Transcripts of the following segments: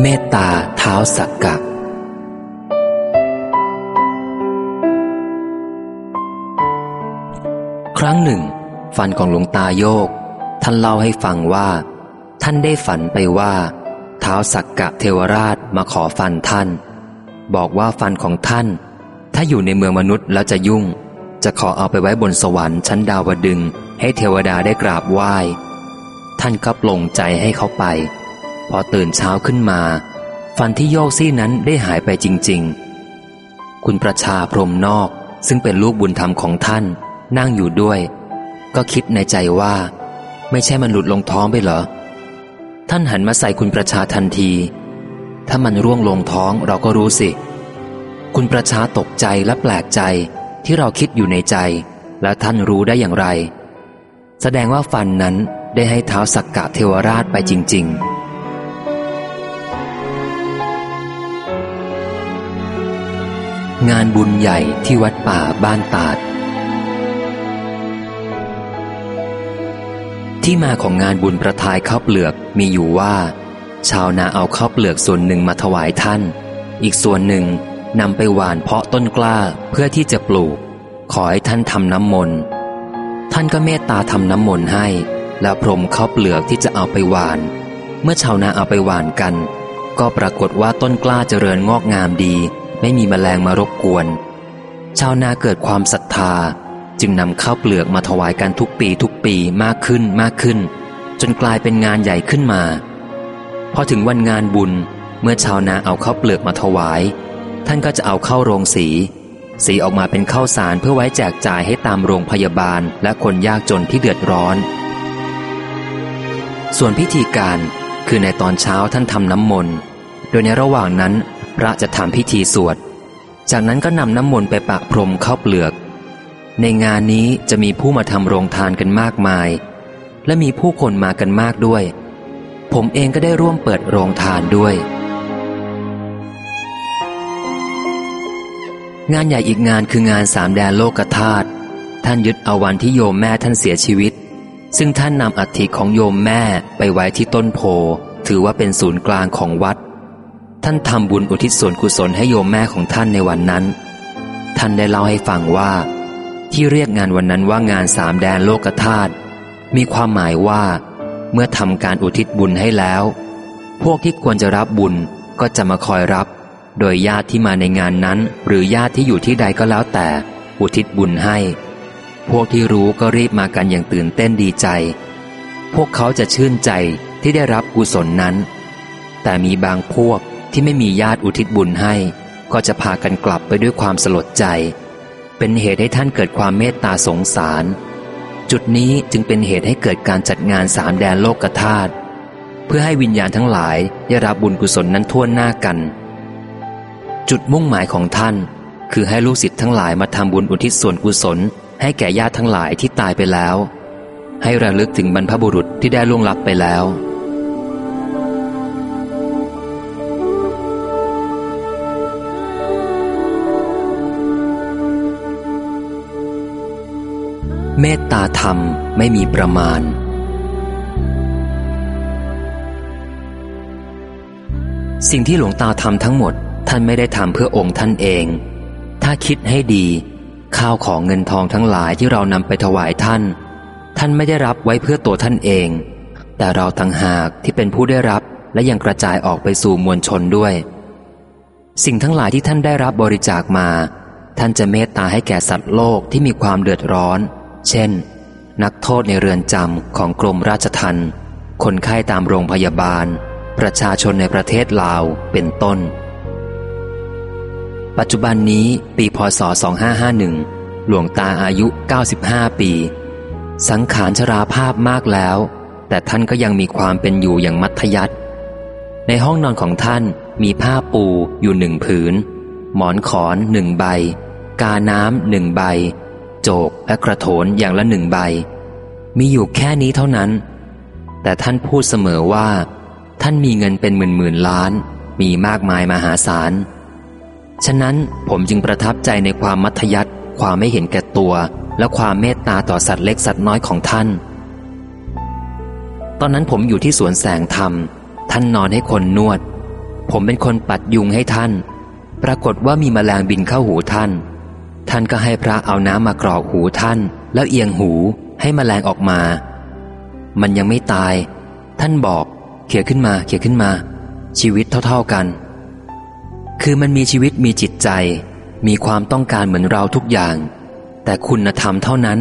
เมตตาเท้าสักกะ ครั้งหนึ่งฟันของหลวงตาโยก ท่านเล่าให้ฟังว่า ท่านได้ฝันไปว่าเท้าสักกะเทวราชมาขอฟันท่าน บอกว่าฟันของท่าน ถ้าอยู่ในเมืองมนุษย์แล้วจะยุ่ง จะขอเอาไปไว้บนสวรรค์ชั้นดาวดึง ให้เทวดาได้กราบไหว้ ท่านก็ปลงใจให้เขาไป พอตื่นเช้าขึ้นมา ฟันที่โยกซี่นั้นได้หายไปจริง ๆ คุณประชาพรมนอกซึ่งเป็นลูกบุญธรรมของท่าน นั่งอยู่ด้วย ก็คิดในใจว่า ไม่ใช่มันหลุดลงท้องไปเหรอ ท่านหันมาใส่คุณประชาทันที ถ้ามันร่วงลงท้องเราก็รู้สิ คุณประชาตกใจและแปลกใจที่เราคิดอยู่ในใจ และท่านรู้ได้อย่างไร แสดงว่าฟันนั้นได้ให้เท้าสักกะเทวราชไปจริง ๆ งานบุญใหญ่ที่วัดป่าบ้านตาด ที่มาของงานบุญประทายข้าวเปลือกมีอยู่ว่า ชาวนาเอาข้าวเปลือกส่วนหนึ่งมาถวายท่าน อีกส่วนหนึ่งนำไปหว่านเพาะต้นกล้าเพื่อที่จะปลูก ขอให้ท่านทำน้ำมนต์ท่านก็เมตตาทำน้ำมนต์ให้ แล้วพรมข้าวเปลือกที่จะเอาไปหว่าน เมื่อชาวนาเอาไปหว่านกัน ก็ปรากฏว่าต้นกล้าเจริญงอกงามดี ไม่มีแมลงมารบกวน ชาวนาเกิดความศรัทธา จึงนำข้าวเปลือกมาถวายกันทุกปีทุกปีมากขึ้นมากขึ้น จนกลายเป็นงานใหญ่ขึ้นมา พอถึงวันงานบุญเมื่อชาวนาเอาข้าวเปลือกมาถวาย ท่านก็จะเอาเข้าโรงสี สีออกมาเป็นข้าวสารเพื่อไว้แจกจ่ายให้ตามโรงพยาบาลและคนยากจนที่เดือดร้อน ส่วนพิธีการคือในตอนเช้าท่านทำน้ำมนต์ โดยในระหว่างนั้น พระจะทำพิธีสวด จากนั้นก็นำน้ำมนต์ไปปะพรมเข้าเปลือก ในงานนี้จะมีผู้มาทำโรงทานกันมากมาย และมีผู้คนมากันมากด้วย ผมเองก็ได้ร่วมเปิดโรงทานด้วย งานใหญ่อีกงานคืองานสามแดนโลกธาตุท่านยึดเอาวันที่โยมแม่ท่านเสียชีวิต ซึ่งท่านนำอัฐิของโยมแม่ไปไว้ที่ต้นโพ ถือว่าเป็นศูนย์กลางของวัด ท่านทำบุญอุทิศส่วนกุศลให้โยมแม่ของท่านในวันนั้น ท่านได้เล่าให้ฟังว่า ที่เรียกงานวันนั้นว่างานสามแดนโลกธาตุมีความหมายว่า เมื่อทำการอุทิศบุญให้แล้ว พวกที่ควรจะรับบุญก็จะมาคอยรับ โดยญาติที่มาในงานนั้น หรือญาติที่อยู่ที่ใดก็แล้วแต่ อุทิศบุญให้ พวกที่รู้ก็รีบมากันอย่างตื่นเต้นดีใจ พวกเขาจะชื่นใจที่ได้รับกุศลนั้น แต่มีบางพวก ที่ไม่มีญาติอุทิศบุญให้ ก็จะพากันกลับไปด้วยความสลดใจ เป็นเหตุให้ท่านเกิดความเมตตาสงสาร จุดนี้จึงเป็นเหตุให้เกิดการจัดงานสามแดนโลกธาตุเพื่อให้วิญญาณทั้งหลายได้รับบุญกุศลนั้นทั่วหน้ากัน จุดมุ่งหมายของท่าน คือให้ลูกศิษย์ทั้งหลายมาทำบุญอุทิศส่วนกุศล ให้แก่ญาติทั้งหลายที่ตายไปแล้ว ให้ระลึกถึงบรรพบุรุษที่ได้ล่วงลับไปแล้ว เมตตาธรรมไม่มีประมาณ สิ่งที่หลวงตาทำทั้งหมด ท่านไม่ได้ทำเพื่อองค์ท่านเอง ถ้าคิดให้ดี ข้าวของเงินทองทั้งหลายที่เรานำไปถวายท่าน ท่านไม่ได้รับไว้เพื่อตัวท่านเอง แต่เราต่างหากที่เป็นผู้ได้รับและยังกระจายออกไปสู่มวลชนด้วย สิ่งทั้งหลายที่ท่านได้รับบริจาคมา ท่านจะเมตตาให้แก่สัตว์โลกที่มีความเดือดร้อน เช่น นักโทษในเรือนจำของกรมราชทัณฑ์คนไข้ตามโรงพยาบาล ประชาชนในประเทศลาวเป็นต้น ปัจจุบันนี้ปีพศ 2551 หลวงตาอายุ 95 ปี สังขารชราภาพมากแล้ว แต่ท่านก็ยังมีความเป็นอยู่อย่างมัธยัติในห้องนอนของท่านมีผ้าปูอยู่หนึ่งผืน หมอนขอนหนึ่งใบ กาน้ำหนึ่งใบ โจกและกระโถนอย่างละหนึ่งใบ มีอยู่แค่นี้เท่านั้น แต่ท่านพูดเสมอว่า ท่านมีเงินเป็นหมื่นหมื่นล้าน มีมากมายมหาศาล ฉะนั้นผมจึงประทับใจในความมัธยัติความไม่เห็นแก่ตัว และความเมตตาต่อสัตว์เล็กสัตว์น้อยของท่าน ตอนนั้นผมอยู่ที่สวนแสงธรรม ท่านนอนให้คนนวด ผมเป็นคนปัดยุงให้ท่าน ปรากฏว่ามีแมลงบินเข้าหูท่าน ท่านก็ให้พระเอาน้ำมากรอกหูท่าน แล้วเอียงหูให้แมลงออกมา มันยังไม่ตาย ท่านบอก เขี่ยขึ้นมาเขี่ยขึ้นมา ชีวิตเท่าๆกัน คือมันมีชีวิตมีจิตใจ มีความต้องการเหมือนเราทุกอย่าง แต่คุณธรรมเท่านั้น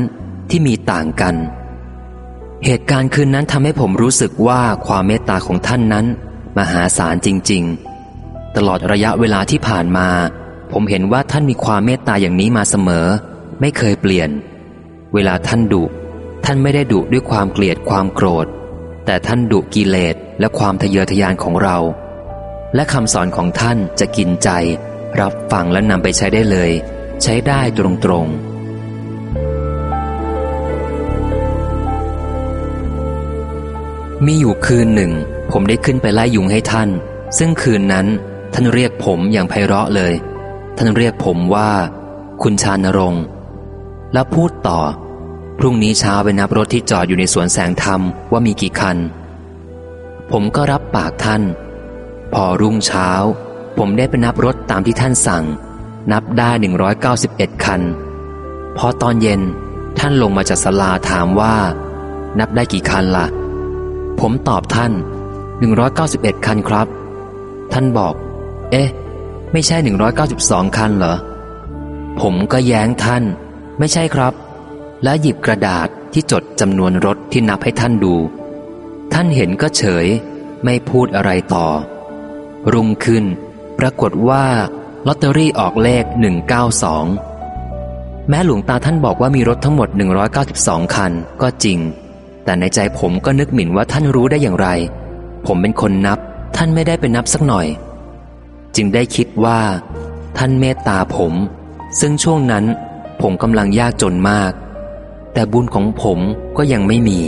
ที่มีต่างกัน เหตุการณ์คืนนั้นทำให้ผมรู้สึกว่าความเมตตาของท่านนั้น มหาศาลจริง ๆ ตลอดระยะเวลาที่ผ่านมา ผมเห็นว่าท่านมีความเมตตาอย่างนี้มาเสมอ ไม่เคยเปลี่ยน เวลาท่านดุท่านไม่ได้ดุด้วยความเกลียดความโกรธ แต่ท่านดุกิเลสและความทะเยอทะยานของเรา และคำสอนของท่านจะกินใจ รับฟังและนำไปใช้ได้เลย ใช้ได้ตรงๆมีอยู่คืนหนึ่ง ผมได้ขึ้นไปไล่ยุงให้ท่าน ซึ่งคืนนั้น ท่านเรียกผมอย่างไพเราะเลย ท่านเรียกผมว่า คุณชานรงค์แล้วพูดต่อ พรุ่งนี้เช้าไปนับรถที่จอดอยู่ในสวนแสงธรรมว่ามีกี่คัน ผมก็รับปากท่าน พอรุ่งเช้า ผมได้ไปนับรถตามที่ท่านสั่ง นับได้ 191 คัน พอตอนเย็นท่านลงมาจากสลาถามว่า นับได้กี่คันละ่ะ ผมตอบท่าน 191 คันครับ ท่านบอก เอ๊ะ ไม่ใช่ 192 คันเหรอ ผมก็แย้งท่าน ไม่ใช่ครับ และหยิบกระดาษที่จดจำนวนรถที่นับให้ท่านดู ท่านเห็นก็เฉย ไม่พูดอะไรต่อ รุ่งขึ้น ปรากฏว่าลอตเตอรี่ออกเลข 192 แม้หลวงตาท่านบอกว่ามีรถทั้งหมด 192 คันก็จริง แต่ในใจผมก็นึกหมิ่นว่าท่านรู้ได้อย่างไร ผมเป็นคนนับ ท่านไม่ได้เป็นนับสักหน่อย จึงได้คิดว่า ท่านเมตตาผม ซึ่งช่วงนั้นผมกำลังยากจนมาก แต่บุญของผมก็ยังไม่มี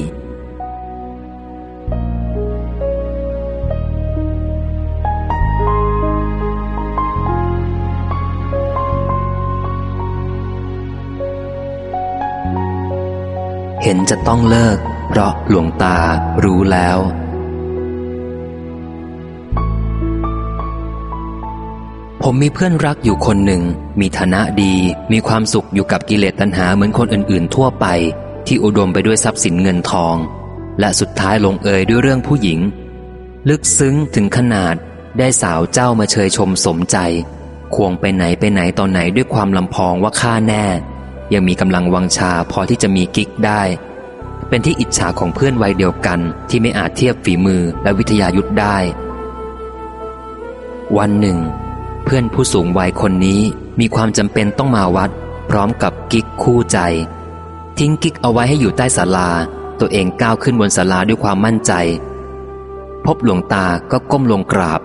เห็นจะต้องเลิก เพราะหลวงตารู้แล้ว ผมมีเพื่อนรักอยู่คนหนึ่ง มีฐานะดี มีความสุขอยู่กับกิเลสตัณหาเหมือนคนอื่น ๆ ทั่วไป ที่อุดมไปด้วยทรัพย์สินเงินทอง และสุดท้ายลงเอยด้วยเรื่องผู้หญิง ลึกซึ้งถึงขนาดได้สาวเจ้ามาเชยชมสมใจ ควงไปไหนไปไหนตอนไหนด้วยความลำพองว่าข้าแน่ ยังมีกำลังวังชาพอที่จะมีกิ๊กได้ เป็นที่อิจฉาของเพื่อนวัยเดียวกัน ที่ไม่อาจเทียบฝีมือและวิทยายุทธได้ วันหนึ่ง เพื่อนผู้สูงวัยคนนี้มีความจำเป็นต้องมาวัด พร้อมกับกิ๊กคู่ใจ ทิ้งกิ๊กเอาไว้ให้อยู่ใต้ศาลา ตัวเองก้าวขึ้นบนศาลาด้วยความมั่นใจ พบหลวงตาก็ก้มลงกราบ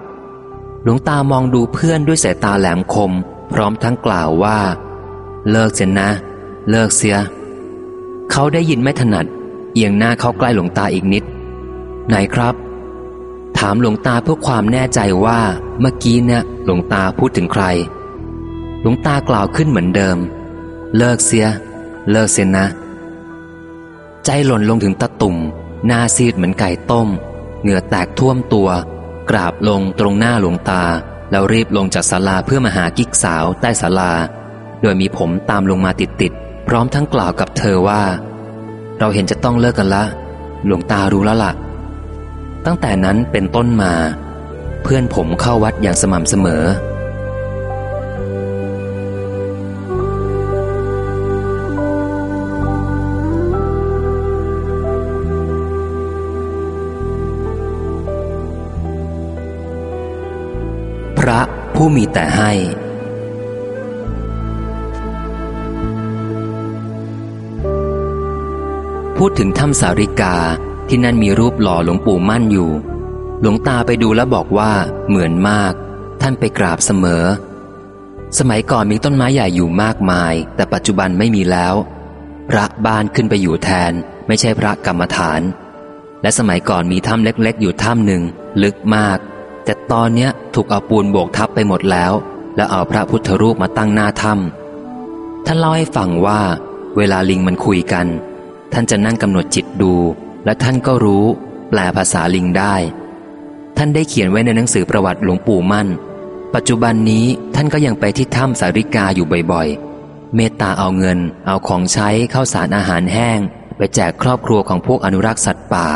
หลวงตามองดูเพื่อนด้วยสายตาแหลมคม พร้อมทั้งกล่าวว่า เลิกเสียนะ เลิกเสีย เขาได้ยินไม่ถนัด เอียงหน้าเข้าใกล้หลวงตาอีกนิด ไหนครับ ถามหลวงตาเพื่อความแน่ใจว่าเมื่อกี้เนี่ยหลวงตาพูดถึงใคร หลวงตากล่าวขึ้นเหมือนเดิม เลิกเสีย เลิกเสียนะ ใจหล่นลงถึงตะตุ่ม หน้าซีดเหมือนไก่ต้ม เหงื่อแตกท่วมตัว กราบลงตรงหน้าหลวงตา แล้วรีบลงจากศาลาเพื่อมาหากิ๊กสาวใต้ศาลา โดยมีผมตามลงมาติดๆพร้อมทั้งกล่าวกับเธอว่า เราเห็นจะต้องเลิกกันละ หลวงตารู้แล้วละ่ะ ตั้งแต่นั้นเป็นต้นมา เพื่อนผมเข้าวัดอย่างสม่ำเสมอ พระผู้มีแต่ให้พูดถึงถ้ำสาริกา ที่นั่นมีรูปหล่อหลวงปู่มั่นอยู่ หลวงตาไปดูแล้วบอกว่า เหมือนมาก ท่านไปกราบเสมอ สมัยก่อนมีต้นไม้ใหญ่อยู่มากมาย แต่ปัจจุบันไม่มีแล้ว พระบ้านขึ้นไปอยู่แทน ไม่ใช่พระกรรมฐาน และสมัยก่อนมีถ้ำเล็กๆ อยู่ถ้ำหนึ่ง ลึกมาก แต่ตอนเนี้ยถูกเอาปูนโบกทับไปหมดแล้ว แล้วเอาพระพุทธรูปมาตั้งหน้าถ้ำท่านเล่าให้ฟังว่า เวลาลิงมันคุยกัน ท่านจะนั่งกำหนดจิตดู และท่านก็รู้ แปลภาษาลิงได้ ท่านได้เขียนไว้ในหนังสือประวัติหลวงปู่มั่น ปัจจุบันนี้ท่านก็ยังไปที่ถ้ำสาริกาอยู่บ่อยๆ เมตตาเอาเงิน เอาของใช้เข้าสารอาหารแห้ง ไปแจกครอบครัวของพวกอนุรักษ์สัตว์ป่า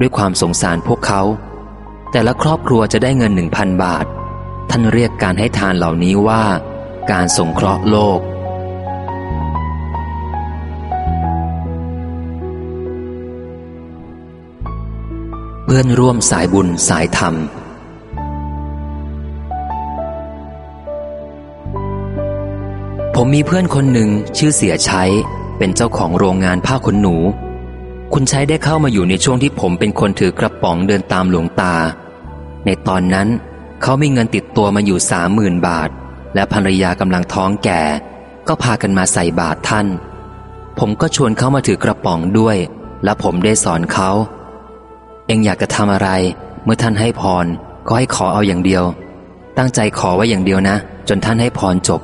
ด้วยความสงสารพวกเขา แต่ละครอบครัวจะได้เงินหนึ่งพันบาท ท่านเรียกการให้ทานเหล่านี้ว่า การสงเคราะห์โลก พื่อนร่วมสายบุญสายธรรม ผมมีเพื่อนคนหนึ่งชื่อเสียชัยเป็นเจ้าของโรงงานผ้าขนหนู คุณชัยได้เข้ามาอยู่ในช่วงที่ผมเป็นคนถือกระป๋องเดินตามหลวงตา ในตอนนั้นเขามีเงินติดตัวมาอยู่สามหมื่นบาท และภรรยากำลังท้องแก่ ก็พากันมาใส่บาตรท่าน ผมก็ชวนเขามาถือกระป๋องด้วย และผมได้สอนเขา องอยากจะทำอะไร เมื่อท่านให้พรก็ให้ขอเอาอย่างเดียว ตั้งใจขอไว้อย่างเดียวนะ จนท่านให้พรจบ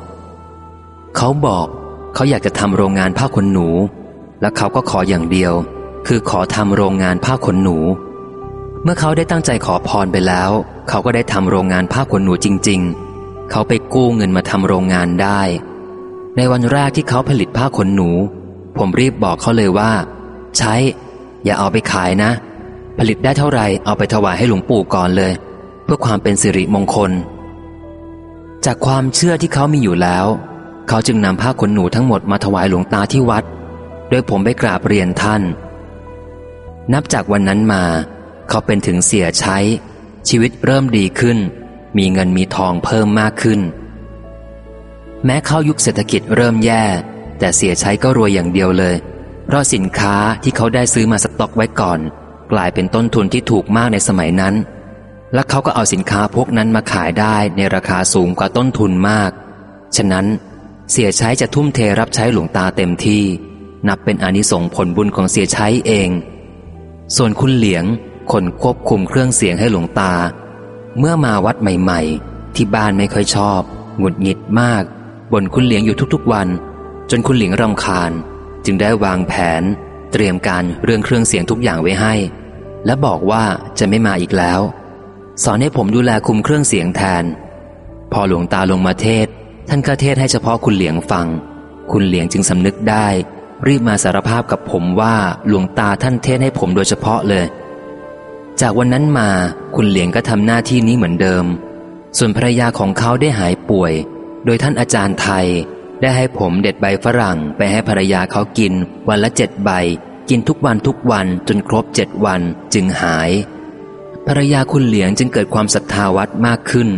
เขาบอกเขาอยากจะทำโรงงานผ้าขนหนู และเขาก็ขออย่างเดียว คือขอทำโรงงานผ้าขนหนู เมื่อเขาได้ตั้งใจขอพรไปแล้ว เขาก็ได้ทำโรงงานผ้าขนหนูจริง ๆ เขาไปกู้เงินมาทำโรงงานได้ ในวันแรกที่เขาผลิตผ้าขนหนู ผมรีบบอกเขาเลยว่า ใช้ อย่าเอาไปขายนะ ผลิตได้เท่าไรเอาไปถวายให้หลวงปู่ก่อนเลย เพื่อความเป็นสิริมงคล จากความเชื่อที่เขามีอยู่แล้ว เขาจึงนำผ้าขนหนูทั้งหมดมาถวายหลวงตาที่วัด โดยผมไปกราบเรียนท่าน นับจากวันนั้นมา เขาเป็นถึงเสียใช้ ชีวิตเริ่มดีขึ้น มีเงินมีทองเพิ่มมากขึ้น แม้เข้ายุคเศรษฐกิจเริ่มแย่ แต่เสียใช้ก็รวยอย่างเดียวเลย เพราะสินค้าที่เขาได้ซื้อมาสต็อกไว้ก่อน กลายเป็นต้นทุนที่ถูกมากในสมัยนั้น และเขาก็เอาสินค้าพวกนั้นมาขายได้ในราคาสูงกว่าต้นทุนมาก ฉะนั้นเสียใช้จะทุ่มเทรับใช้หลวงตาเต็มที่ นับเป็นอนิสงผลบุญของเสียใช้เอง ส่วนคุณเหลียงคนควบคุมเครื่องเสียงให้หลวงตา เมื่อมาวัดใหม่ ๆ ที่บ้านไม่ค่อยชอบหงุดหงิดมากบ่นคุณเหลียงอยู่ทุกๆวัน จนคุณเหลียงรำคาญ จึงได้วางแผน เตรียมการเรื่องเครื่องเสียงทุกอย่างไว้ให้ และบอกว่าจะไม่มาอีกแล้ว สอนให้ผมดูแลคุมเครื่องเสียงแทน พอหลวงตาลงมาเทศ ท่านก็เทศให้เฉพาะคุณเหลียงฟัง คุณเหลียงจึงสำนึกได้ รีบมาสารภาพกับผมว่าหลวงตาท่านเทศให้ผมโดยเฉพาะเลย จากวันนั้นมาคุณเหลียงก็ทำหน้าที่นี้เหมือนเดิม ส่วนภรรยาของเขาได้หายป่วย โดยท่านอาจารย์ไทย ได้ให้ผมเด็ดใบฝรั่งไปให้ภรรยาเขากิน วันละเจ็ดใบ กินทุกวันทุกวันจนครบเจ็ดวันจึงหาย ภรรยาคุณเหลียงจึงเกิดความศรัทธาวัดมากขึ้น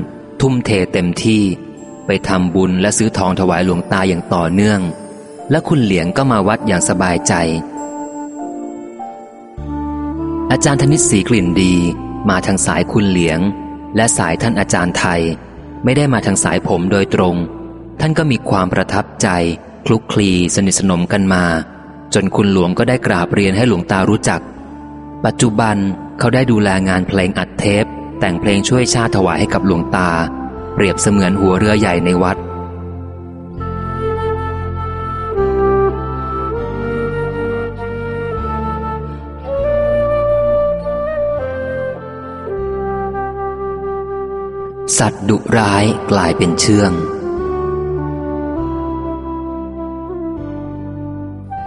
ทุ่มเทเต็มที่ ไปทำบุญและซื้อทองถวายหลวงตาอย่างต่อเนื่อง และคุณเหลียงก็มาวัดอย่างสบายใจ อาจารย์ธนิตศรีกลิ่นดี มาทางสายคุณเหลียง และสายท่านอาจารย์ไทย ไม่ได้มาทางสายผมโดยตรง ท่านก็มีความประทับใจ คลุกคลีสนิทสนมกันมา จนคุณหลวงก็ได้กราบเรียนให้หลวงตารู้จัก ปัจจุบันเขาได้ดูแลงานเพลงอัดเทป แต่งเพลงช่วยชาติถวายให้กับหลวงตา เปรียบเสมือนหัวเรือใหญ่ในวัดสัตว์ดุร้ายกลายเป็นเชื่อง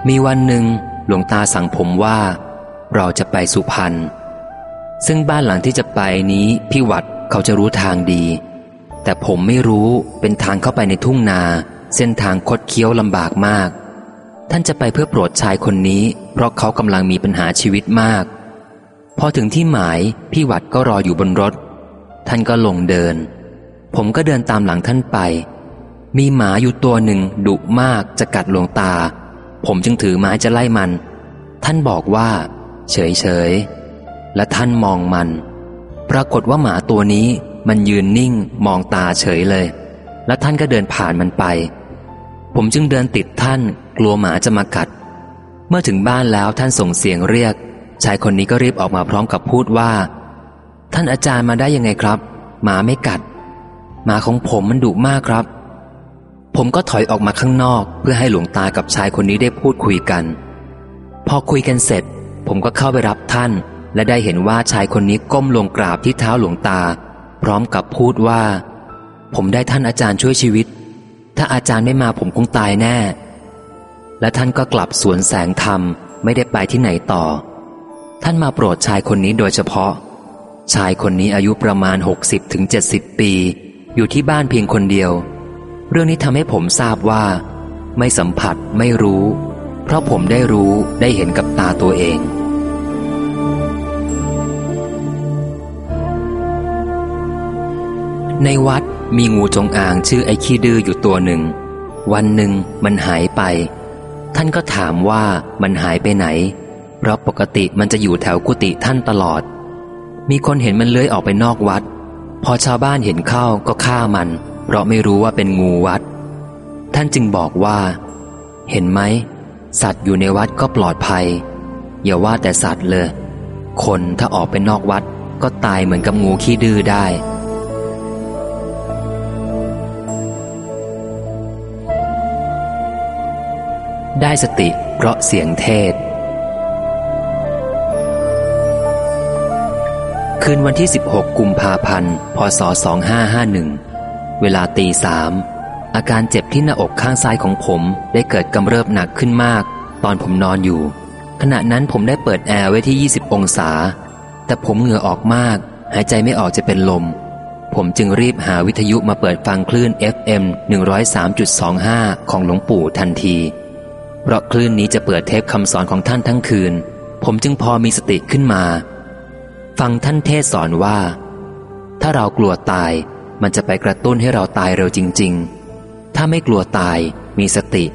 มีวันหนึ่งหลวงตาสั่งผมว่า เราจะไปสุพรรณซึ่งบ้านหลังที่จะไปนี้พี่วัดเขาจะรู้ทางดี แต่ผมไม่รู้เป็นทางเข้าไปในทุ่งนา เส้นทางคดเคี้ยวลำบากมาก ท่านจะไปเพื่อโปรดชายคนนี้ เพราะเขากำลังมีปัญหาชีวิตมาก พอถึงที่หมายพี่วัดก็รออยู่บนรถ ท่านก็ลงเดิน ผมก็เดินตามหลังท่านไป มีหมาอยู่ตัวหนึ่งดุมากจะกัดหลวงตา ผมจึงถือไม้จะไล่มัน ท่านบอกว่า เฉยเฉยๆและท่านมองมัน ปรากฏว่าหมาตัวนี้มันยืนนิ่งมองตาเฉยเลย และท่านก็เดินผ่านมันไป ผมจึงเดินติดท่าน กลัวหมาจะมากัด เมื่อถึงบ้านแล้วท่านส่งเสียงเรียก ชายคนนี้ก็รีบออกมาพร้อมกับพูดว่า ท่านอาจารย์มาได้ยังไงครับ หมาไม่กัด หมาของผมมันดุมากครับ ผมก็ถอยออกมาข้างนอก เพื่อให้หลวงตากับชายคนนี้ได้พูดคุยกัน พอคุยกันเสร็จ ผมก็เข้าไปรับท่าน และได้เห็นว่าชายคนนี้ก้มลงกราบที่เท้าหลวงตา พร้อมกับพูดว่า ผมได้ท่านอาจารย์ช่วยชีวิต ถ้าอาจารย์ไม่มาผมคงตายแน่ และท่านก็กลับสวนแสงธรรมไม่ได้ไปที่ไหนต่อ ท่านมาโปรดชายคนนี้โดยเฉพาะ ชายคนนี้อายุประมาณ 60-70 ปี อยู่ที่บ้านเพียงคนเดียว เรื่องนี้ทำให้ผมทราบว่า ไม่สัมผัสไม่รู้ เพราะผมได้รู้ได้เห็นกับตาตัวเอง ในวัดมีงูจงอางชื่อไอ้ขี้ดื้ออยู่ตัวหนึ่ง วันหนึ่งมันหายไป ท่านก็ถามว่ามันหายไปไหน เพราะปกติมันจะอยู่แถวกุฏิท่านตลอด มีคนเห็นมันเลื้อยออกไปนอกวัด พอชาวบ้านเห็นเข้าก็ฆ่ามัน เพราะไม่รู้ว่าเป็นงูวัด ท่านจึงบอกว่า เห็นไหม สัตว์อยู่ในวัดก็ปลอดภัย อย่าว่าแต่สัตว์เลย คนถ้าออกไปนอกวัดก็ตายเหมือนกับงูขี้ดื้อได้ ได้สติเพราะเสียงเทศ คืนวันที่ 16 กุมภาพันธ์ พศ 2551 เวลาตีสามอาการเจ็บที่หน้าอกข้างซ้ายของผมได้เกิดกำเริบหนักขึ้นมาก ตอนผมนอนอยู่ ขณะนั้นผมได้เปิดแอร์ไว้ที่ 20 องศา แต่ผมเหงื่อออกมาก หายใจไม่ออกจะเป็นลม ผมจึงรีบหาวิทยุมาเปิดฟังคลื่น FM 103.25 ของหลวงปู่ทันที เพราะคลื่นนี้จะเปิดเทปคำสอนของท่านทั้งคืน ผมจึงพอมีสติขึ้นมา ฟังท่านเทศสอนว่า ถ้าเรากลัวตาย มันจะไปกระตุ้นให้เราตายเร็วจริง ๆ ถ้าไม่กลัวตายมีสติ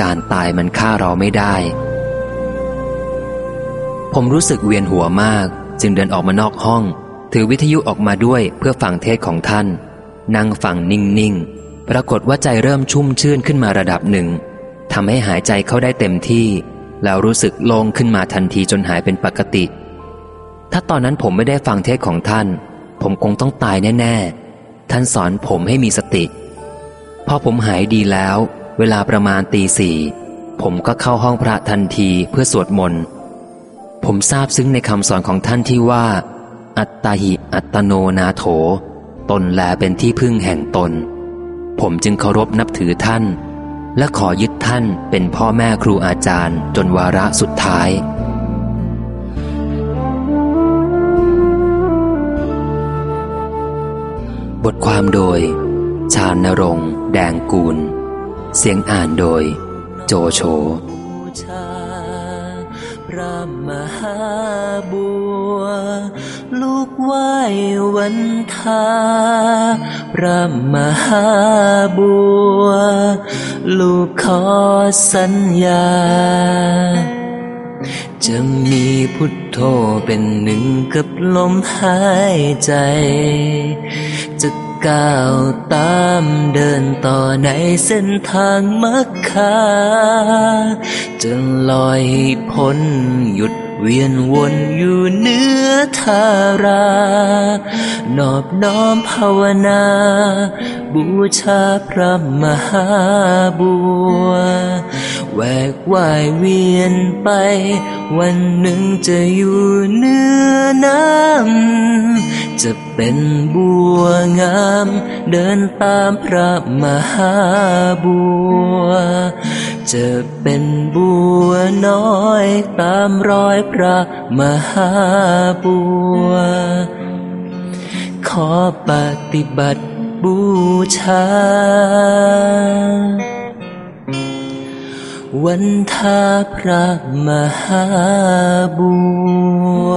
การตายมันฆ่าเราไม่ได้ ผมรู้สึกเวียนหัวมาก จึงเดินออกมานอกห้อง ถือวิทยุออกมาด้วยเพื่อฟังเทศของท่าน นั่งฟังนิ่ง ๆ ปรากฏว่าใจเริ่มชุ่มชื่นขึ้นมาระดับหนึ่งทำให้หายใจเข้าได้เต็มที่ แล้วรู้สึกโล่งขึ้นมาทันทีจนหายเป็นปกติ ถ้าตอนนั้นผมไม่ได้ฟังเทศของท่าน ผมคงต้องตายแน่ ๆ ท่านสอนผมให้มีสติ พอผมหายดีแล้ว เวลาประมาณตีสี่ผมก็เข้าห้องพระทันทีเพื่อสวดมนต์ผมทราบซึ้งในคำสอนของท่านที่ว่า อัตตาหิอัตโนนาโถ ตนแลเป็นที่พึ่งแห่งตน ผมจึงเคารพนับถือท่าน และขอยึดท่านเป็นพ่อแม่ครูอาจารย์จนวาระสุดท้าย บทความโดย ชาญนรงค์แดงกูล เสียงอ่านโดย โจโฉชาพระมหาบัว ลูกไหววันทาพระมหาบัว ลูกขอสัญญา จะมีพุทโธเป็นหนึ่งกับลมหายใจ ก้าวตามเดินต่อในเส้นทางมักคาจะลอยพ้นหยุดเวียนวนอยู่เนื้อทารา นอบน้อมภาวนา บูชาพระมหาบัวแหวกว่ายเวียนไป วันหนึ่งจะอยู่เนื้อน้ำ จะเป็นบัวงาม เดินตามพระมหาบัว จะเป็นบัวน้อยตามรอยพระมหาบัว ขอปฏิบัติบูชา วันทาพระมหาบัว